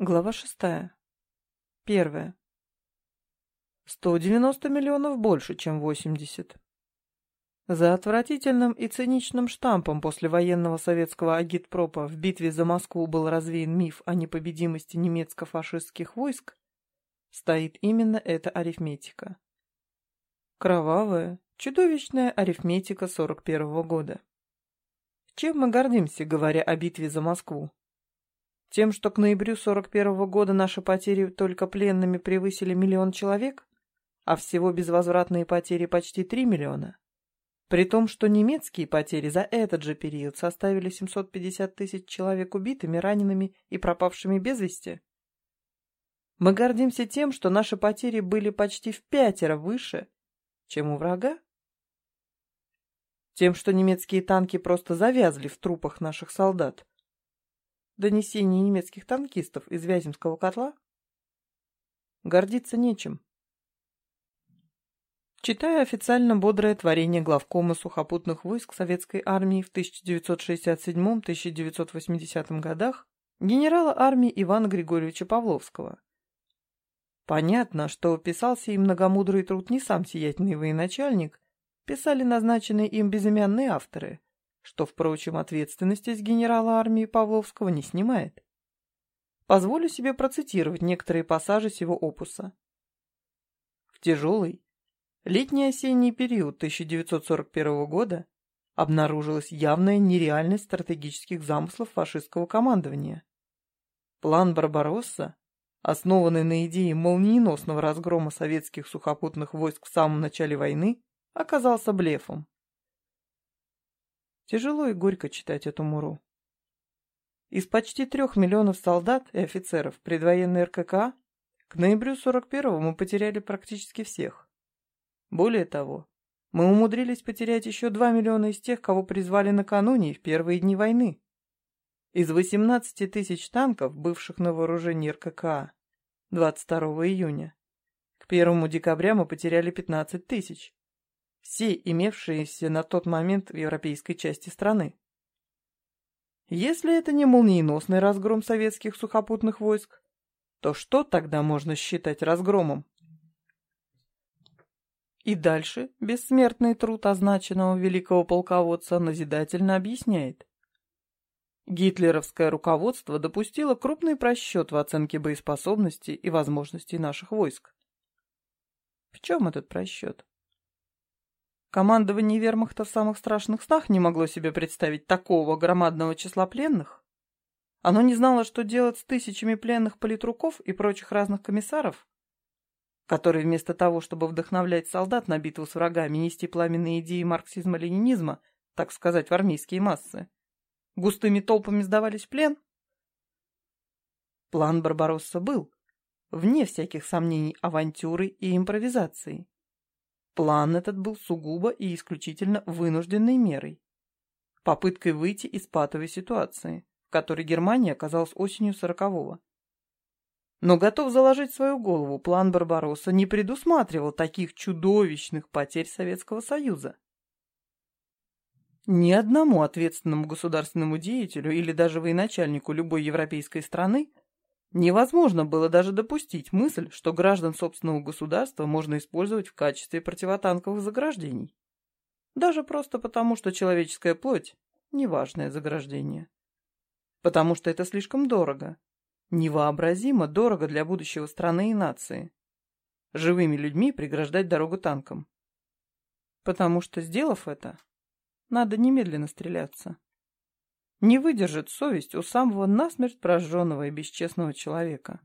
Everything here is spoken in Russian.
Глава шестая. Первая. 190 миллионов больше, чем 80. За отвратительным и циничным штампом послевоенного советского агитпропа в битве за Москву был развеян миф о непобедимости немецко-фашистских войск, стоит именно эта арифметика. Кровавая, чудовищная арифметика 41 -го года. Чем мы гордимся, говоря о битве за Москву? Тем, что к ноябрю 41 -го года наши потери только пленными превысили миллион человек, а всего безвозвратные потери почти 3 миллиона. При том, что немецкие потери за этот же период составили 750 тысяч человек убитыми, ранеными и пропавшими без вести. Мы гордимся тем, что наши потери были почти в пятеро выше, чем у врага. Тем, что немецкие танки просто завязли в трупах наших солдат, донесений немецких танкистов из Вяземского котла? Гордиться нечем. Читая официально бодрое творение главкома сухопутных войск Советской армии в 1967-1980 годах генерала армии Ивана Григорьевича Павловского. Понятно, что писался им многомудрый труд не сам сиятельный военачальник, писали назначенные им безымянные авторы – что, впрочем, ответственности с генерала армии Павловского не снимает. Позволю себе процитировать некоторые пассажи сего опуса. В тяжелый, летний-осенний период 1941 года обнаружилась явная нереальность стратегических замыслов фашистского командования. План Барбаросса, основанный на идее молниеносного разгрома советских сухопутных войск в самом начале войны, оказался блефом. Тяжело и горько читать эту муру. Из почти трех миллионов солдат и офицеров предвоенной РКК к ноябрю 41-го мы потеряли практически всех. Более того, мы умудрились потерять еще 2 миллиона из тех, кого призвали накануне в первые дни войны. Из 18 тысяч танков, бывших на вооружении РКК 22 июня, к 1 декабря мы потеряли 15 тысяч все имевшиеся на тот момент в европейской части страны. Если это не молниеносный разгром советских сухопутных войск, то что тогда можно считать разгромом? И дальше бессмертный труд означенного великого полководца назидательно объясняет. Гитлеровское руководство допустило крупный просчет в оценке боеспособности и возможностей наших войск. В чем этот просчет? Командование вермахта в самых страшных снах не могло себе представить такого громадного числа пленных. Оно не знало, что делать с тысячами пленных политруков и прочих разных комиссаров, которые вместо того, чтобы вдохновлять солдат на битву с врагами, нести пламенные идеи марксизма-ленинизма, так сказать, в армейские массы, густыми толпами сдавались в плен. План Барбаросса был, вне всяких сомнений, авантюрой и импровизацией. План этот был сугубо и исключительно вынужденной мерой. Попыткой выйти из патовой ситуации, в которой Германия оказалась осенью сорокового. Но готов заложить свою голову, план Барбаросса не предусматривал таких чудовищных потерь Советского Союза. Ни одному ответственному государственному деятелю или даже военачальнику любой европейской страны Невозможно было даже допустить мысль, что граждан собственного государства можно использовать в качестве противотанковых заграждений. Даже просто потому, что человеческая плоть – неважное заграждение. Потому что это слишком дорого. Невообразимо дорого для будущего страны и нации. Живыми людьми преграждать дорогу танкам. Потому что, сделав это, надо немедленно стреляться. Не выдержит совесть у самого насмерть прожженного и бесчестного человека.